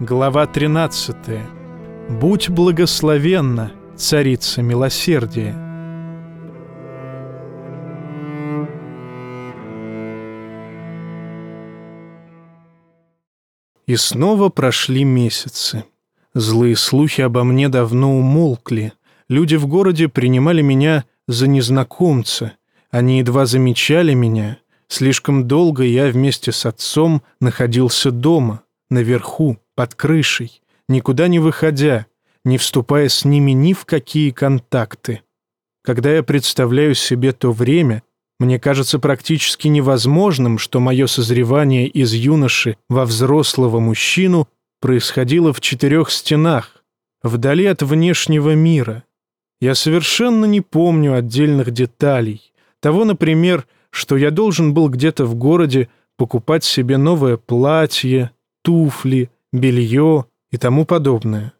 Глава 13. Будь благословенна, царица милосердия. И снова прошли месяцы. Злые слухи обо мне давно умолкли. Люди в городе принимали меня за незнакомца. Они едва замечали меня. Слишком долго я вместе с отцом находился дома, наверху, под крышей, никуда не выходя, не вступая с ними ни в какие контакты. Когда я представляю себе то время, мне кажется практически невозможным, что мое созревание из юноши во взрослого мужчину происходило в четырех стенах, вдали от внешнего мира. Я совершенно не помню отдельных деталей. Того, например, что я должен был где-то в городе покупать себе новое платье, туфли, белье и тому подобное.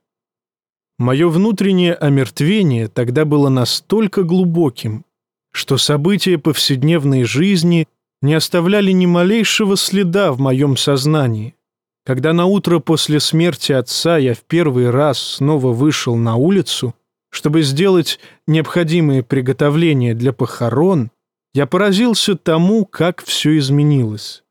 Мое внутреннее омертвение тогда было настолько глубоким, что события повседневной жизни не оставляли ни малейшего следа в моем сознании. Когда на утро после смерти отца я в первый раз снова вышел на улицу, чтобы сделать необходимые приготовления для похорон, я поразился тому, как все изменилось.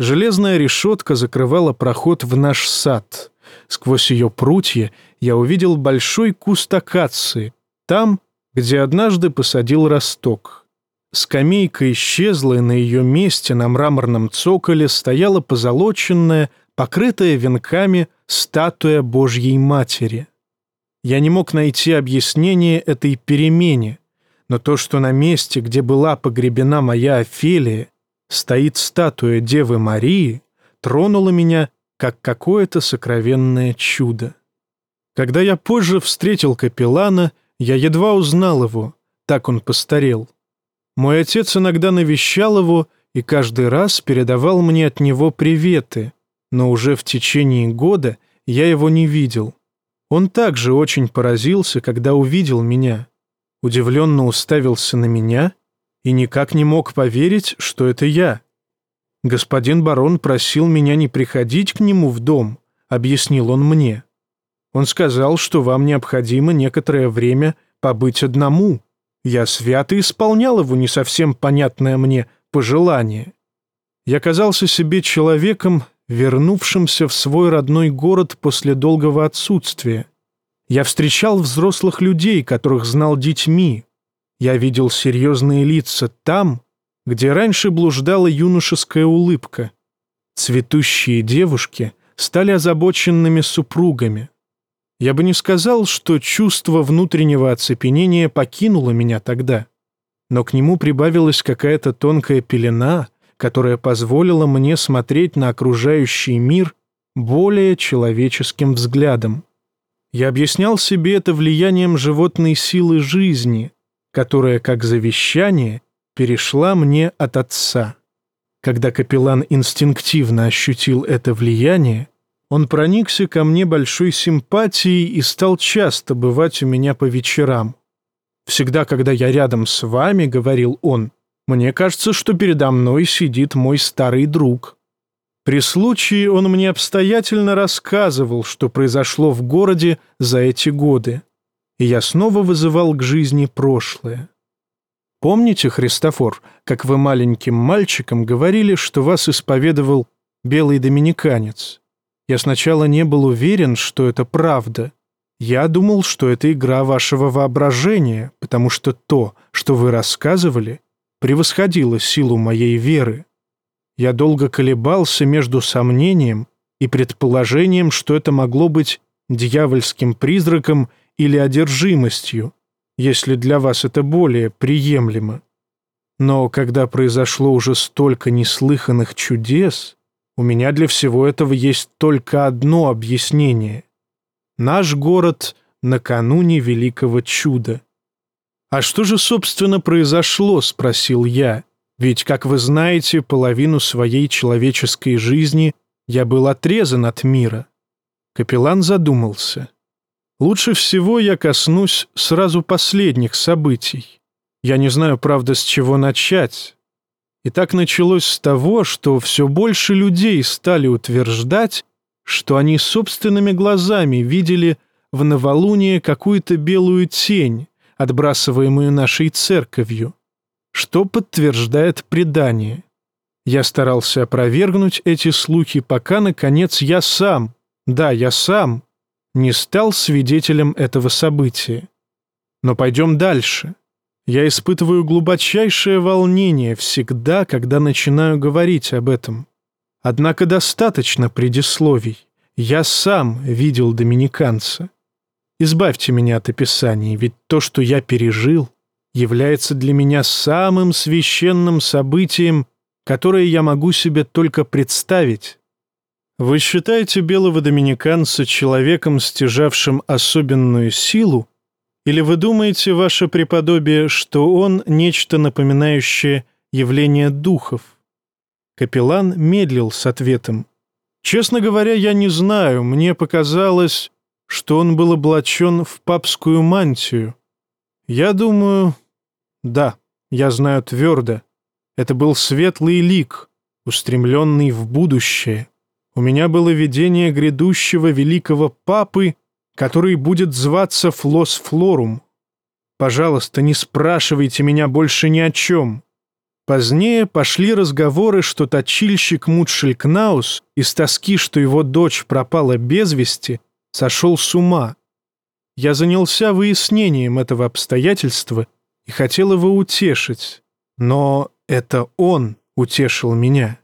Железная решетка закрывала проход в наш сад. Сквозь ее прутья я увидел большой куст акации, там, где однажды посадил росток. Скамейка исчезла, и на ее месте на мраморном цоколе стояла позолоченная, покрытая венками статуя Божьей Матери. Я не мог найти объяснение этой перемене, но то, что на месте, где была погребена моя Офелия, стоит статуя Девы Марии, тронуло меня, как какое-то сокровенное чудо. Когда я позже встретил капеллана, я едва узнал его, так он постарел. Мой отец иногда навещал его и каждый раз передавал мне от него приветы, но уже в течение года я его не видел. Он также очень поразился, когда увидел меня удивленно уставился на меня и никак не мог поверить, что это я. «Господин барон просил меня не приходить к нему в дом», — объяснил он мне. «Он сказал, что вам необходимо некоторое время побыть одному. Я свято исполнял его не совсем понятное мне пожелание. Я казался себе человеком, вернувшимся в свой родной город после долгого отсутствия. Я встречал взрослых людей, которых знал детьми. Я видел серьезные лица там, где раньше блуждала юношеская улыбка. Цветущие девушки стали озабоченными супругами. Я бы не сказал, что чувство внутреннего оцепенения покинуло меня тогда, но к нему прибавилась какая-то тонкая пелена, которая позволила мне смотреть на окружающий мир более человеческим взглядом. Я объяснял себе это влиянием животной силы жизни, которая, как завещание, перешла мне от отца. Когда капеллан инстинктивно ощутил это влияние, он проникся ко мне большой симпатией и стал часто бывать у меня по вечерам. «Всегда, когда я рядом с вами, — говорил он, — мне кажется, что передо мной сидит мой старый друг». При случае он мне обстоятельно рассказывал, что произошло в городе за эти годы, и я снова вызывал к жизни прошлое. Помните, Христофор, как вы маленьким мальчиком говорили, что вас исповедовал белый доминиканец? Я сначала не был уверен, что это правда. Я думал, что это игра вашего воображения, потому что то, что вы рассказывали, превосходило силу моей веры. Я долго колебался между сомнением и предположением, что это могло быть дьявольским призраком или одержимостью, если для вас это более приемлемо. Но когда произошло уже столько неслыханных чудес, у меня для всего этого есть только одно объяснение. Наш город накануне великого чуда. «А что же, собственно, произошло?» — спросил я. Ведь, как вы знаете, половину своей человеческой жизни я был отрезан от мира. Капеллан задумался. Лучше всего я коснусь сразу последних событий. Я не знаю, правда, с чего начать. И так началось с того, что все больше людей стали утверждать, что они собственными глазами видели в новолуние какую-то белую тень, отбрасываемую нашей церковью, что подтверждает предание. Я старался опровергнуть эти слухи, пока, наконец, я сам, да, я сам, не стал свидетелем этого события. Но пойдем дальше. Я испытываю глубочайшее волнение всегда, когда начинаю говорить об этом. Однако достаточно предисловий. Я сам видел доминиканца. Избавьте меня от описаний, ведь то, что я пережил, является для меня самым священным событием, которое я могу себе только представить. Вы считаете белого доминиканца человеком, стяжавшим особенную силу, или вы думаете, ваше преподобие, что он нечто напоминающее явление духов? Капеллан медлил с ответом. Честно говоря, я не знаю, мне показалось, что он был облачен в папскую мантию. Я думаю... Да, я знаю твердо. Это был светлый лик, устремленный в будущее. У меня было видение грядущего великого папы, который будет зваться Флос Флорум. Пожалуйста, не спрашивайте меня больше ни о чем. Позднее пошли разговоры, что точильщик Мутшелькнаус из тоски, что его дочь пропала без вести, сошел с ума. Я занялся выяснением этого обстоятельства и хотел его утешить, но это он утешил меня.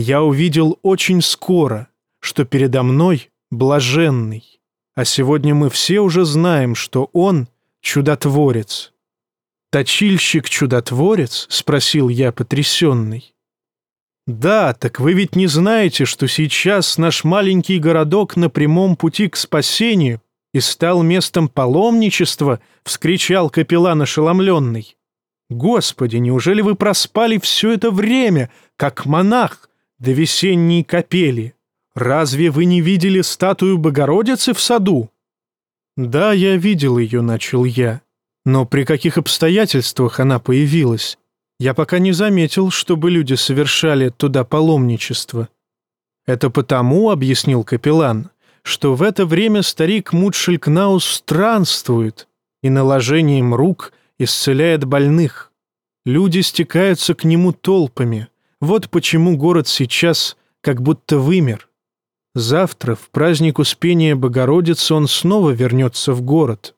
Я увидел очень скоро, что передо мной блаженный, а сегодня мы все уже знаем, что он чудотворец. «Точильщик-чудотворец?» — спросил я, потрясенный. «Да, так вы ведь не знаете, что сейчас наш маленький городок на прямом пути к спасению и стал местом паломничества?» — вскричал капеллан ошеломленный. «Господи, неужели вы проспали все это время, как монах, до весенней капели? Разве вы не видели статую Богородицы в саду?» «Да, я видел ее», — начал я. Но при каких обстоятельствах она появилась? Я пока не заметил, чтобы люди совершали туда паломничество. Это потому, — объяснил капеллан, — что в это время старик Мутшелькнаус странствует и наложением рук исцеляет больных. Люди стекаются к нему толпами. Вот почему город сейчас как будто вымер. Завтра, в праздник Успения Богородицы, он снова вернется в город.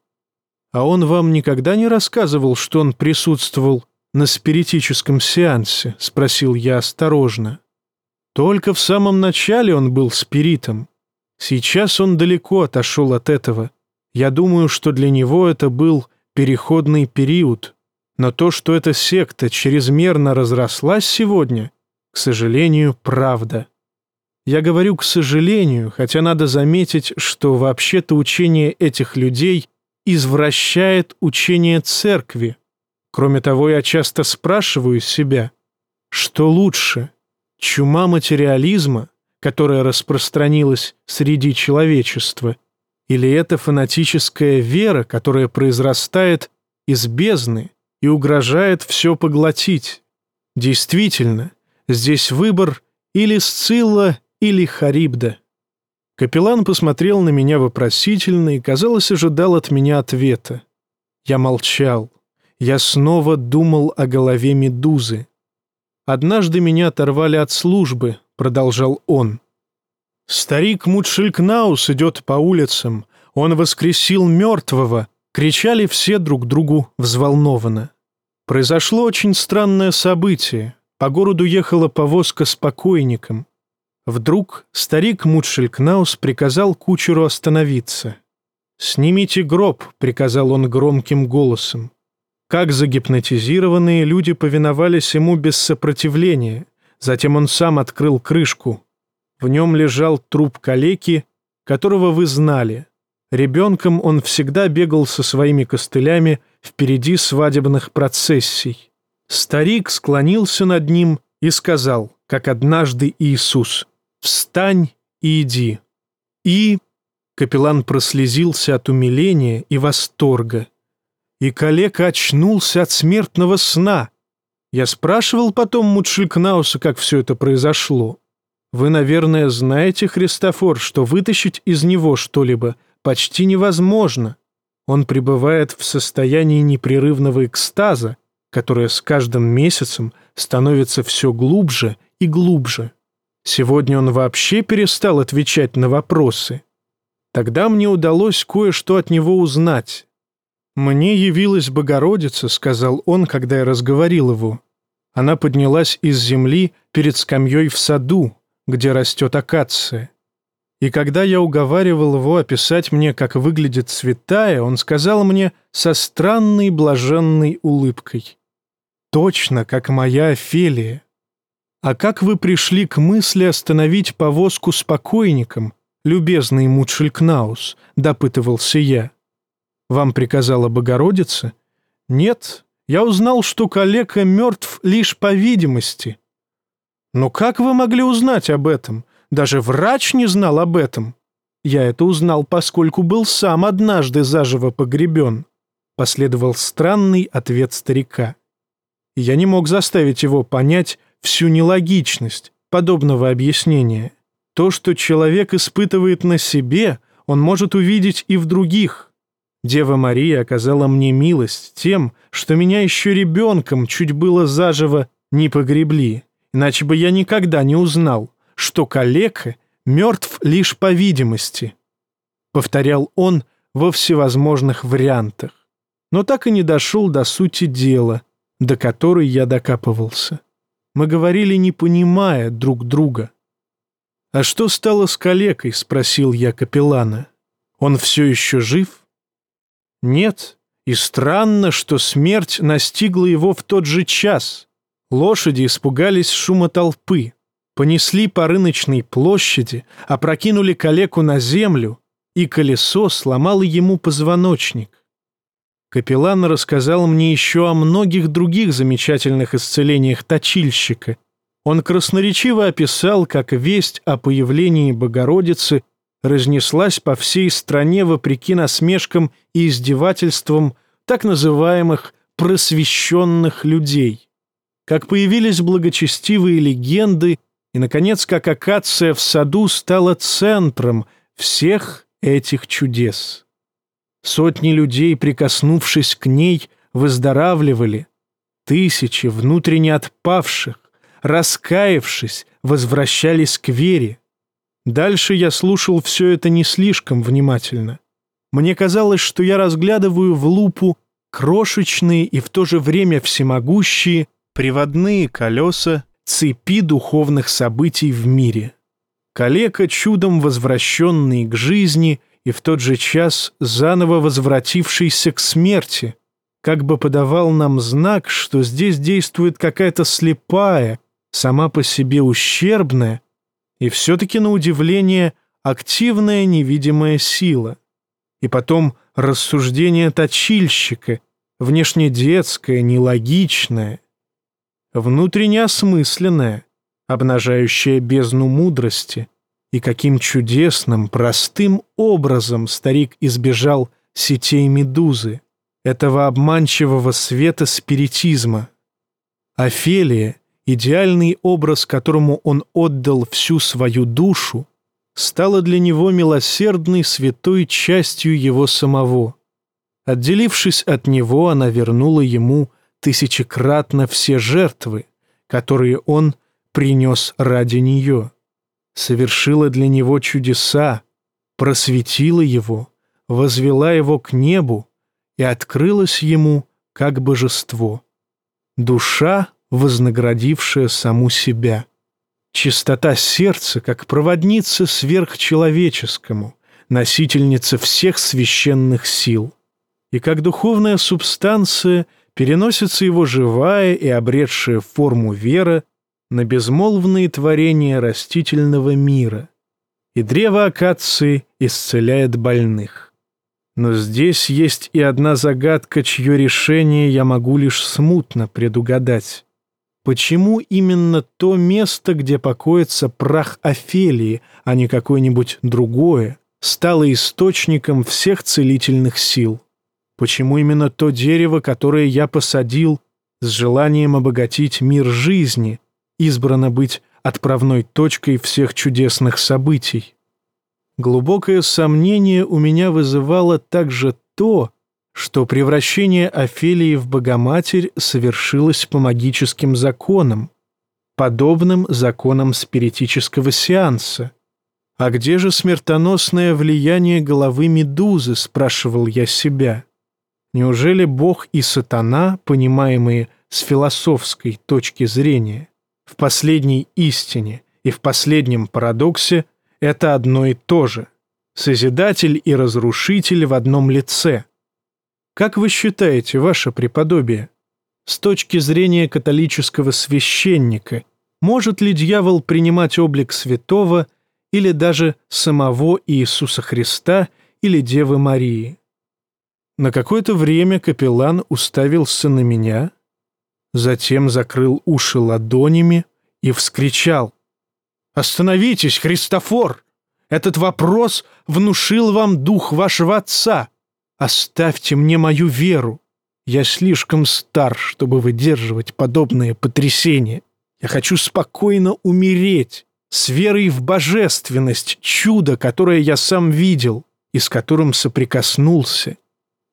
А он вам никогда не рассказывал, что он присутствовал на спиритическом сеансе?» — спросил я осторожно. «Только в самом начале он был спиритом. Сейчас он далеко отошел от этого. Я думаю, что для него это был переходный период. Но то, что эта секта чрезмерно разрослась сегодня, к сожалению, правда. Я говорю «к сожалению», хотя надо заметить, что вообще-то учение этих людей извращает учение церкви. Кроме того, я часто спрашиваю себя, что лучше, чума материализма, которая распространилась среди человечества, или эта фанатическая вера, которая произрастает из бездны и угрожает все поглотить. Действительно, здесь выбор или Сцилла, или Харибда. Капеллан посмотрел на меня вопросительно и, казалось, ожидал от меня ответа. Я молчал. Я снова думал о голове медузы. «Однажды меня оторвали от службы», — продолжал он. «Старик Мутшилькнаус идет по улицам. Он воскресил мертвого!» — кричали все друг другу взволнованно. Произошло очень странное событие. По городу ехала повозка с покойником. Вдруг старик Мутшелькнаус приказал кучеру остановиться. «Снимите гроб», — приказал он громким голосом. Как загипнотизированные люди повиновались ему без сопротивления. Затем он сам открыл крышку. В нем лежал труп калеки, которого вы знали. Ребенком он всегда бегал со своими костылями впереди свадебных процессий. Старик склонился над ним и сказал, как однажды Иисус, «Встань и иди». И капеллан прослезился от умиления и восторга. И калека очнулся от смертного сна. Я спрашивал потом Мутшилькнауса, как все это произошло. Вы, наверное, знаете, Христофор, что вытащить из него что-либо почти невозможно. Он пребывает в состоянии непрерывного экстаза, которое с каждым месяцем становится все глубже и глубже. Сегодня он вообще перестал отвечать на вопросы. Тогда мне удалось кое-что от него узнать. «Мне явилась Богородица», — сказал он, когда я разговорил его. Она поднялась из земли перед скамьей в саду, где растет акация. И когда я уговаривал его описать мне, как выглядит святая, он сказал мне со странной блаженной улыбкой. «Точно, как моя Офелия. А как вы пришли к мысли остановить повозку с покойником, любезный Мутшелькнаус?» — допытывался я. «Вам приказала Богородица?» «Нет, я узнал, что калека мертв лишь по видимости». «Но как вы могли узнать об этом? Даже врач не знал об этом. Я это узнал, поскольку был сам однажды заживо погребен. Последовал странный ответ старика. Я не мог заставить его понять всю нелогичность подобного объяснения. То, что человек испытывает на себе, он может увидеть и в других. Дева Мария оказала мне милость тем, что меня еще ребенком чуть было заживо не погребли, иначе бы я никогда не узнал, что калека мертв лишь по видимости. Повторял он во всевозможных вариантах, но так и не дошел до сути дела, до которой я докапывался. Мы говорили, не понимая друг друга. «А что стало с калекой?» — спросил я капеллана. «Он все еще жив?» «Нет, и странно, что смерть настигла его в тот же час. Лошади испугались шума толпы понесли по рыночной площади, опрокинули калеку на землю, и колесо сломало ему позвоночник. Капеллан рассказал мне еще о многих других замечательных исцелениях точильщика. Он красноречиво описал, как весть о появлении Богородицы разнеслась по всей стране вопреки насмешкам и издевательствам так называемых «просвещенных людей». Как появились благочестивые легенды и, наконец, как акация в саду стала центром всех этих чудес. Сотни людей, прикоснувшись к ней, выздоравливали. Тысячи внутренне отпавших, раскаявшись, возвращались к вере. Дальше я слушал все это не слишком внимательно. Мне казалось, что я разглядываю в лупу крошечные и в то же время всемогущие приводные колеса цепи духовных событий в мире. Калека, чудом возвращенный к жизни и в тот же час заново возвратившийся к смерти, как бы подавал нам знак, что здесь действует какая-то слепая, сама по себе ущербная и все-таки, на удивление, активная невидимая сила. И потом рассуждение точильщика, внешне детское, нелогичное, внутренне осмысленное, обнажающее бездну мудрости, и каким чудесным, простым образом старик избежал сетей медузы, этого обманчивого света спиритизма. Офелия, идеальный образ, которому он отдал всю свою душу, стала для него милосердной святой частью его самого. Отделившись от него, она вернула ему тысячекратно все жертвы, которые он принес ради нее, совершила для него чудеса, просветила его, возвела его к небу и открылась ему как божество. Душа, вознаградившая саму себя. Чистота сердца, как проводница сверхчеловеческому, носительница всех священных сил. И как духовная субстанция – переносится его живая и обретшая форму вера на безмолвные творения растительного мира, и древо акации исцеляет больных. Но здесь есть и одна загадка, чье решение я могу лишь смутно предугадать. Почему именно то место, где покоится прах Офелии, а не какое-нибудь другое, стало источником всех целительных сил? Почему именно то дерево, которое я посадил с желанием обогатить мир жизни, избрано быть отправной точкой всех чудесных событий. Глубокое сомнение у меня вызывало также то, что превращение Офелии в Богоматерь совершилось по магическим законам, подобным законам спиритического сеанса. «А где же смертоносное влияние головы Медузы?» – спрашивал я себя. Неужели Бог и сатана, понимаемые с философской точки зрения, в последней истине и в последнем парадоксе – это одно и то же – Созидатель и Разрушитель в одном лице – как вы считаете, ваше преподобие, с точки зрения католического священника, может ли дьявол принимать облик святого или даже самого Иисуса Христа или Девы Марии? На какое-то время капеллан уставился на меня, затем закрыл уши ладонями и вскричал. «Остановитесь, Христофор! Этот вопрос внушил вам дух вашего отца!» Оставьте мне мою веру. Я слишком стар, чтобы выдерживать подобные потрясения. Я хочу спокойно умереть, с верой в божественность, чудо, которое я сам видел и с которым соприкоснулся.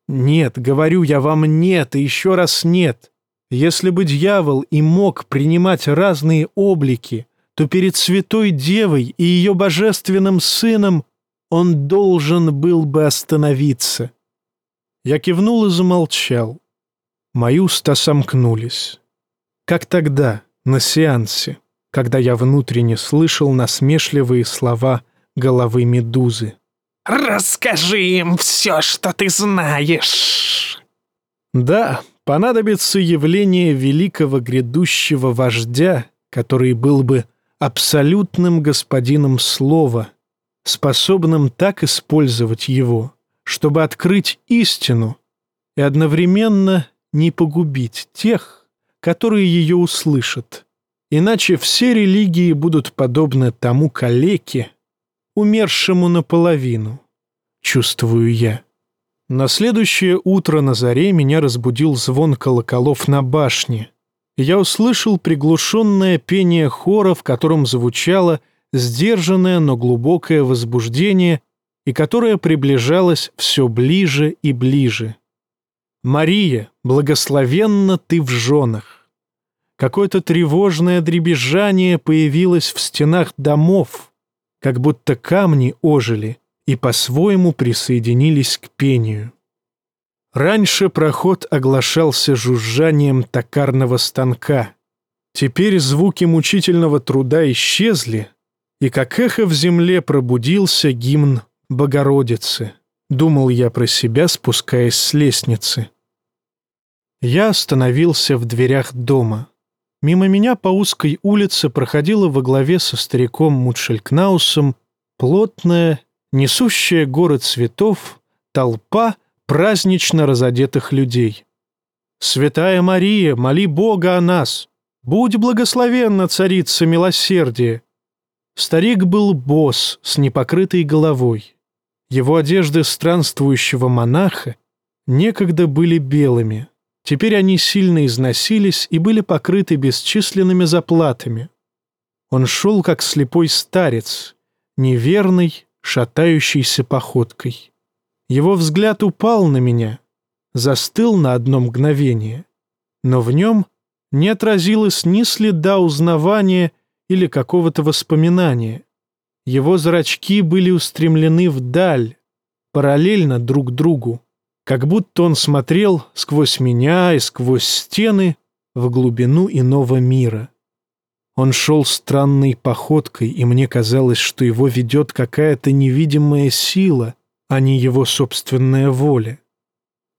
Нет, говорю я вам нет и еще раз нет. Если бы дьявол и мог принимать разные облики, то перед Святой Девой и ее божественным сыном он должен был бы остановиться. Я кивнул и замолчал. Мои уста сомкнулись. Как тогда, на сеансе, когда я внутренне слышал насмешливые слова головы медузы. «Расскажи им все, что ты знаешь!» Да, понадобится явление великого грядущего вождя, который был бы абсолютным господином слова, способным так использовать его, чтобы открыть истину и одновременно не погубить тех, которые ее услышат. Иначе все религии будут подобны тому калеке, умершему наполовину, чувствую я. На следующее утро на заре меня разбудил звон колоколов на башне. Я услышал приглушенное пение хора, в котором звучало сдержанное, но глубокое возбуждение и которая приближалась все ближе и ближе. «Мария, благословенна ты в женах!» Какое-то тревожное дребезжание появилось в стенах домов, как будто камни ожили и по-своему присоединились к пению. Раньше проход оглашался жужжанием токарного станка. Теперь звуки мучительного труда исчезли, и как эхо в земле пробудился гимн Богородицы, думал я про себя, спускаясь с лестницы. Я остановился в дверях дома. Мимо меня по узкой улице проходила во главе со стариком Мутшелькнаусом плотная, несущая город цветов, толпа празднично разодетых людей. «Святая Мария, моли Бога о нас! Будь благословенна, царица милосердия!» Старик был босс с непокрытой головой. Его одежды странствующего монаха некогда были белыми. Теперь они сильно износились и были покрыты бесчисленными заплатами. Он шел, как слепой старец, неверный, шатающийся походкой. Его взгляд упал на меня, застыл на одно мгновение, но в нем не отразилось ни следа узнавания или какого-то воспоминания. Его зрачки были устремлены вдаль, параллельно друг другу, как будто он смотрел сквозь меня и сквозь стены в глубину иного мира. Он шел странной походкой, и мне казалось, что его ведет какая-то невидимая сила, а не его собственная воля.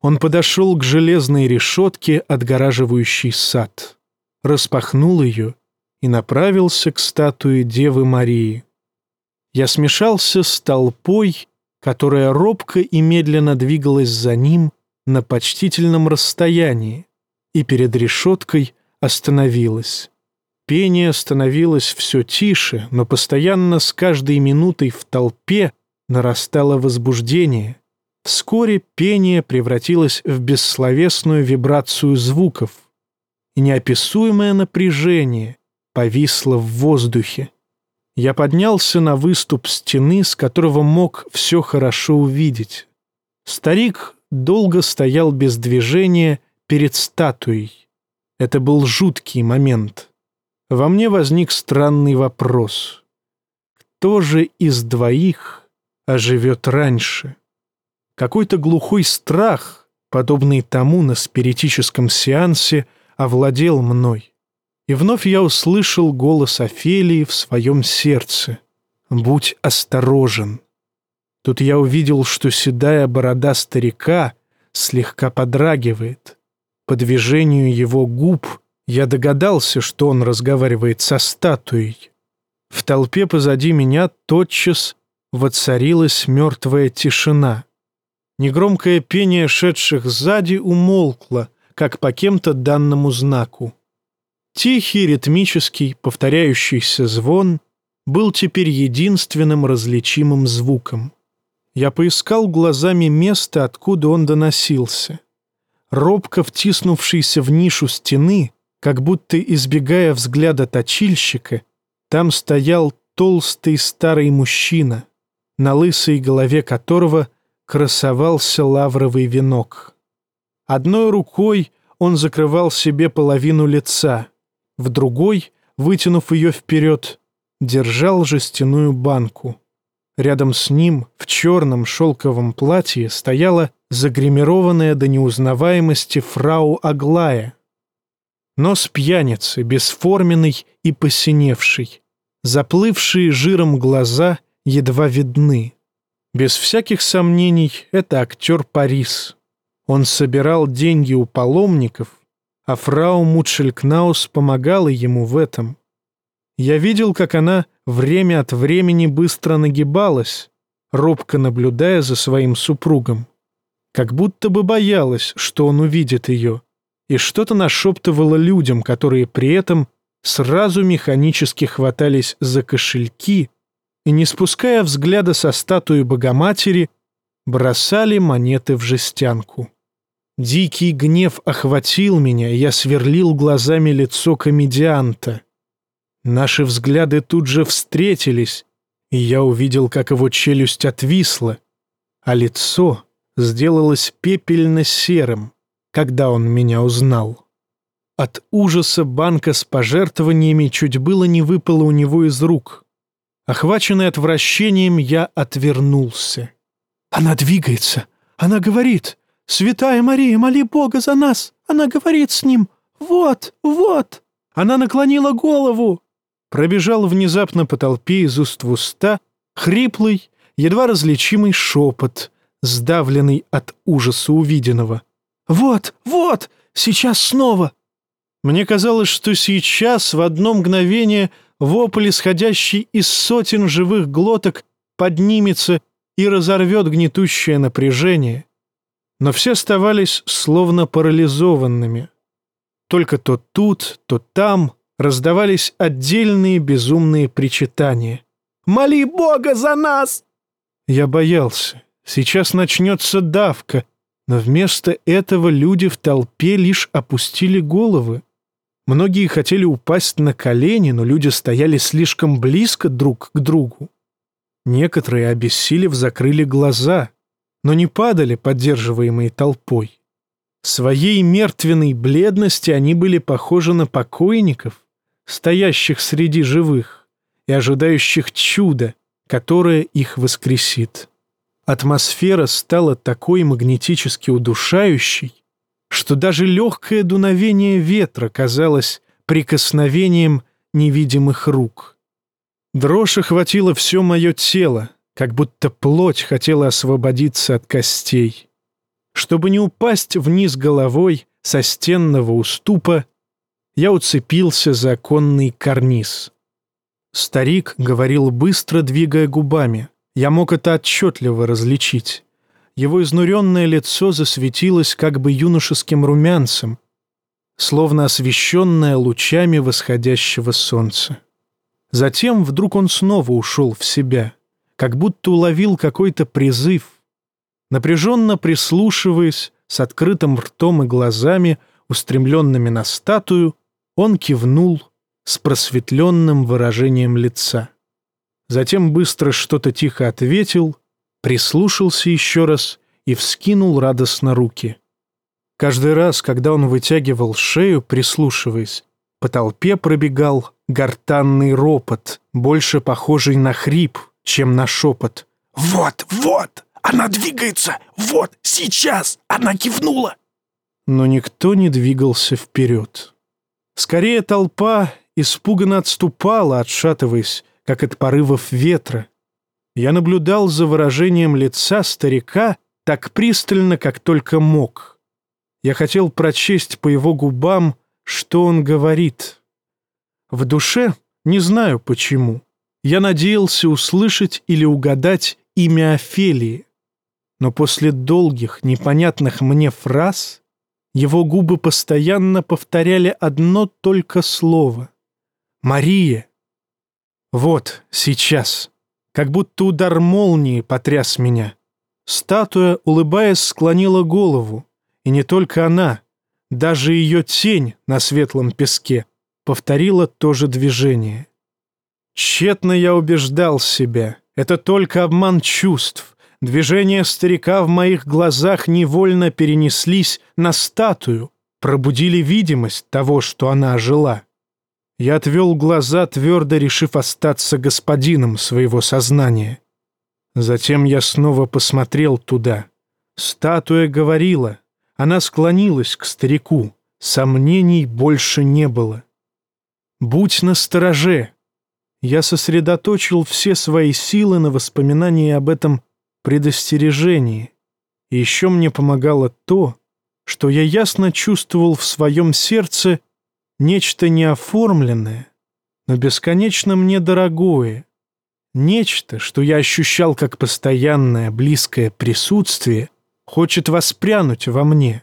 Он подошел к железной решетке, отгораживающей сад, распахнул ее и направился к статуе Девы Марии. Я смешался с толпой, которая робко и медленно двигалась за ним на почтительном расстоянии и перед решеткой остановилась. Пение становилось все тише, но постоянно с каждой минутой в толпе нарастало возбуждение. Вскоре пение превратилось в бессловесную вибрацию звуков, и неописуемое напряжение повисла в воздухе. Я поднялся на выступ стены, с которого мог все хорошо увидеть. Старик долго стоял без движения перед статуей. Это был жуткий момент. Во мне возник странный вопрос. Кто же из двоих оживет раньше? Какой-то глухой страх, подобный тому на спиритическом сеансе, овладел мной. И вновь я услышал голос Офелии в своем сердце. «Будь осторожен». Тут я увидел, что седая борода старика слегка подрагивает. По движению его губ я догадался, что он разговаривает со статуей. В толпе позади меня тотчас воцарилась мертвая тишина. Негромкое пение шедших сзади умолкло, как по кем-то данному знаку. Тихий, ритмический, повторяющийся звон был теперь единственным различимым звуком. Я поискал глазами место, откуда он доносился. Робко втиснувшийся в нишу стены, как будто избегая взгляда точильщика, там стоял толстый старый мужчина, на лысой голове которого красовался лавровый венок. Одной рукой он закрывал себе половину лица, в другой, вытянув ее вперед, держал жестяную банку. Рядом с ним в черном шелковом платье стояла загримированная до неузнаваемости фрау Аглая. Нос пьяницы, бесформенный и посиневший. Заплывшие жиром глаза едва видны. Без всяких сомнений, это актер Парис. Он собирал деньги у паломников, а фрау Мутшелькнаус помогала ему в этом. Я видел, как она время от времени быстро нагибалась, робко наблюдая за своим супругом. Как будто бы боялась, что он увидит ее, и что-то нашептывала людям, которые при этом сразу механически хватались за кошельки и, не спуская взгляда со статуи Богоматери, бросали монеты в жестянку. Дикий гнев охватил меня, я сверлил глазами лицо комедианта — Наши взгляды тут же встретились, и я увидел, как его челюсть отвисла, а лицо сделалось пепельно-серым, когда он меня узнал. От ужаса банка с пожертвованиями чуть было не выпала у него из рук. Охваченный отвращением, я отвернулся. «Она двигается! Она говорит! Святая Мария, моли Бога за нас! Она говорит с ним! Вот, вот!» Она наклонила голову пробежал внезапно по толпе из уст в уста хриплый, едва различимый шепот, сдавленный от ужаса увиденного. «Вот, вот, сейчас снова!» Мне казалось, что сейчас, в одно мгновение, вопль, исходящий из сотен живых глоток, поднимется и разорвет гнетущее напряжение. Но все оставались словно парализованными. Только то тут, то там раздавались отдельные безумные причитания. «Моли Бога за нас!» Я боялся. Сейчас начнется давка, но вместо этого люди в толпе лишь опустили головы. Многие хотели упасть на колени, но люди стояли слишком близко друг к другу. Некоторые, обессилев, закрыли глаза, но не падали, поддерживаемые толпой. Своей мертвенной бледности они были похожи на покойников, стоящих среди живых и ожидающих чуда, которое их воскресит. Атмосфера стала такой магнетически удушающей, что даже легкое дуновение ветра казалось прикосновением невидимых рук. Дрожь охватила все мое тело, как будто плоть хотела освободиться от костей. Чтобы не упасть вниз головой со стенного уступа, я уцепился за конный карниз. Старик говорил быстро, двигая губами. Я мог это отчетливо различить. Его изнуренное лицо засветилось как бы юношеским румянцем, словно освещенное лучами восходящего солнца. Затем вдруг он снова ушел в себя, как будто уловил какой-то призыв. Напряженно прислушиваясь, с открытым ртом и глазами, устремленными на статую, он кивнул, с просветленным выражением лица. Затем быстро что-то тихо ответил, прислушался еще раз и вскинул радостно руки. Каждый раз, когда он вытягивал шею, прислушиваясь, по толпе пробегал гортанный ропот, больше похожий на хрип, чем на шепот. «Вот, вот! Она двигается! Вот, сейчас! Она кивнула!» Но никто не двигался вперед. Скорее толпа испуганно отступала, отшатываясь, как от порывов ветра. Я наблюдал за выражением лица старика так пристально, как только мог. Я хотел прочесть по его губам, что он говорит. В душе, не знаю почему, я надеялся услышать или угадать имя Офелии, но после долгих, непонятных мне фраз его губы постоянно повторяли одно только слово — «Мария». Вот, сейчас, как будто удар молнии потряс меня. Статуя, улыбаясь, склонила голову, и не только она, даже ее тень на светлом песке повторила то же движение. Тщетно я убеждал себя. Это только обман чувств. Движения старика в моих глазах невольно перенеслись на статую, пробудили видимость того, что она ожила. Я отвел глаза, твердо решив остаться господином своего сознания. Затем я снова посмотрел туда. Статуя говорила. Она склонилась к старику. Сомнений больше не было. «Будь настороже!» Я сосредоточил все свои силы на воспоминании об этом предостережении. И еще мне помогало то, что я ясно чувствовал в своем сердце нечто неоформленное, но бесконечно мне дорогое, нечто, что я ощущал как постоянное близкое присутствие, хочет воспрянуть во мне,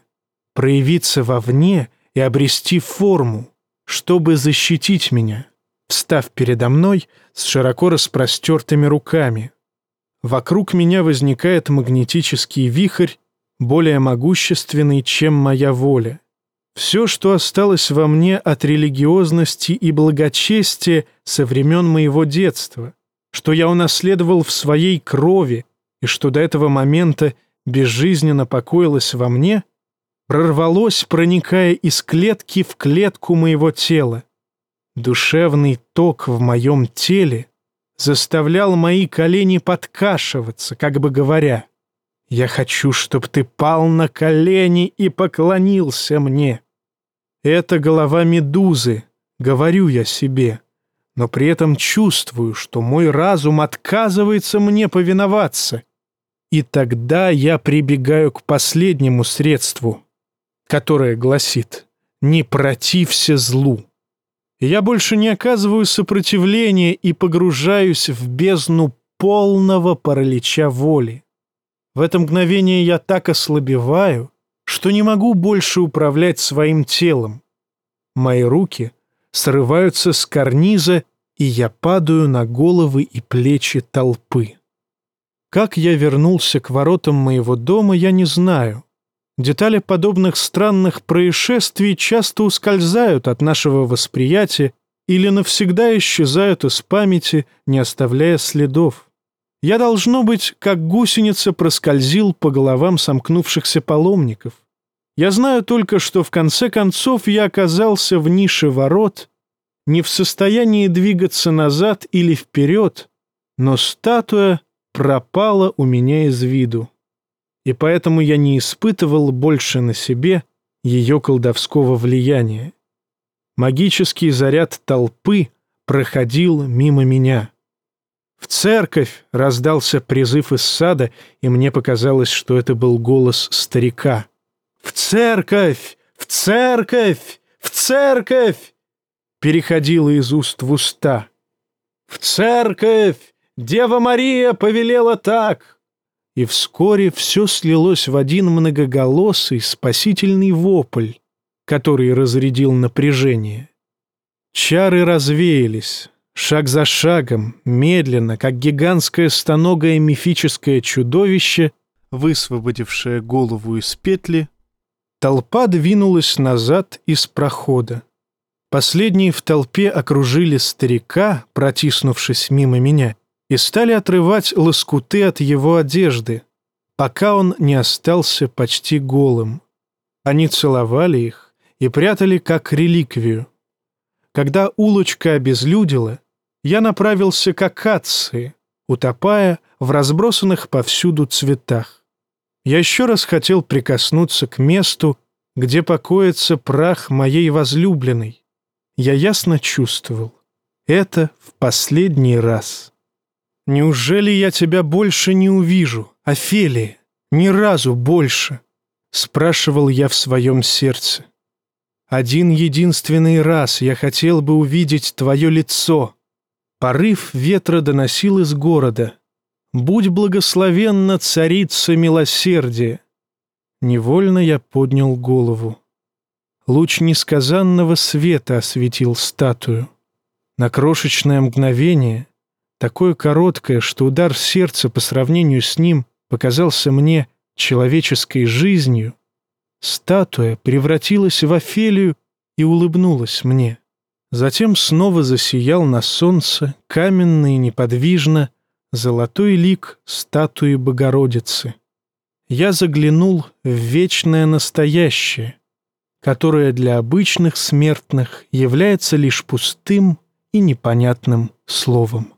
проявиться вовне и обрести форму, чтобы защитить меня встав передо мной с широко распростертыми руками. Вокруг меня возникает магнетический вихрь, более могущественный, чем моя воля. Все, что осталось во мне от религиозности и благочестия со времен моего детства, что я унаследовал в своей крови и что до этого момента безжизненно покоилось во мне, прорвалось, проникая из клетки в клетку моего тела, Душевный ток в моем теле заставлял мои колени подкашиваться, как бы говоря, «Я хочу, чтобы ты пал на колени и поклонился мне». Это голова медузы, говорю я себе, но при этом чувствую, что мой разум отказывается мне повиноваться. И тогда я прибегаю к последнему средству, которое гласит «Не протився злу» я больше не оказываю сопротивления и погружаюсь в бездну полного паралича воли. В это мгновение я так ослабеваю, что не могу больше управлять своим телом. Мои руки срываются с карниза, и я падаю на головы и плечи толпы. Как я вернулся к воротам моего дома, я не знаю. Детали подобных странных происшествий часто ускользают от нашего восприятия или навсегда исчезают из памяти, не оставляя следов. Я, должно быть, как гусеница проскользил по головам сомкнувшихся паломников. Я знаю только, что в конце концов я оказался в нише ворот, не в состоянии двигаться назад или вперед, но статуя пропала у меня из виду и поэтому я не испытывал больше на себе ее колдовского влияния. Магический заряд толпы проходил мимо меня. В церковь раздался призыв из сада, и мне показалось, что это был голос старика. «В церковь! В церковь! В церковь!» переходило из уст в уста. «В церковь! Дева Мария повелела так! И вскоре все слилось в один многоголосый спасительный вопль, который разрядил напряжение. Чары развеялись, шаг за шагом, медленно, как гигантское стоногое мифическое чудовище, высвободившее голову из петли, толпа двинулась назад из прохода. Последние в толпе окружили старика, протиснувшись мимо меня, и стали отрывать лоскуты от его одежды, пока он не остался почти голым. Они целовали их и прятали как реликвию. Когда улочка обезлюдила, я направился к акации, утопая в разбросанных повсюду цветах. Я еще раз хотел прикоснуться к месту, где покоится прах моей возлюбленной. Я ясно чувствовал. Это в последний раз. «Неужели я тебя больше не увижу, Офелия? Ни разу больше?» Спрашивал я в своем сердце. «Один единственный раз я хотел бы увидеть твое лицо». Порыв ветра доносил из города. «Будь благословенна, царица милосердия!» Невольно я поднял голову. Луч несказанного света осветил статую. На крошечное мгновение — такое короткое, что удар сердца по сравнению с ним показался мне человеческой жизнью, статуя превратилась в Офелию и улыбнулась мне. Затем снова засиял на солнце, каменно и неподвижно, золотой лик статуи Богородицы. Я заглянул в вечное настоящее, которое для обычных смертных является лишь пустым и непонятным словом.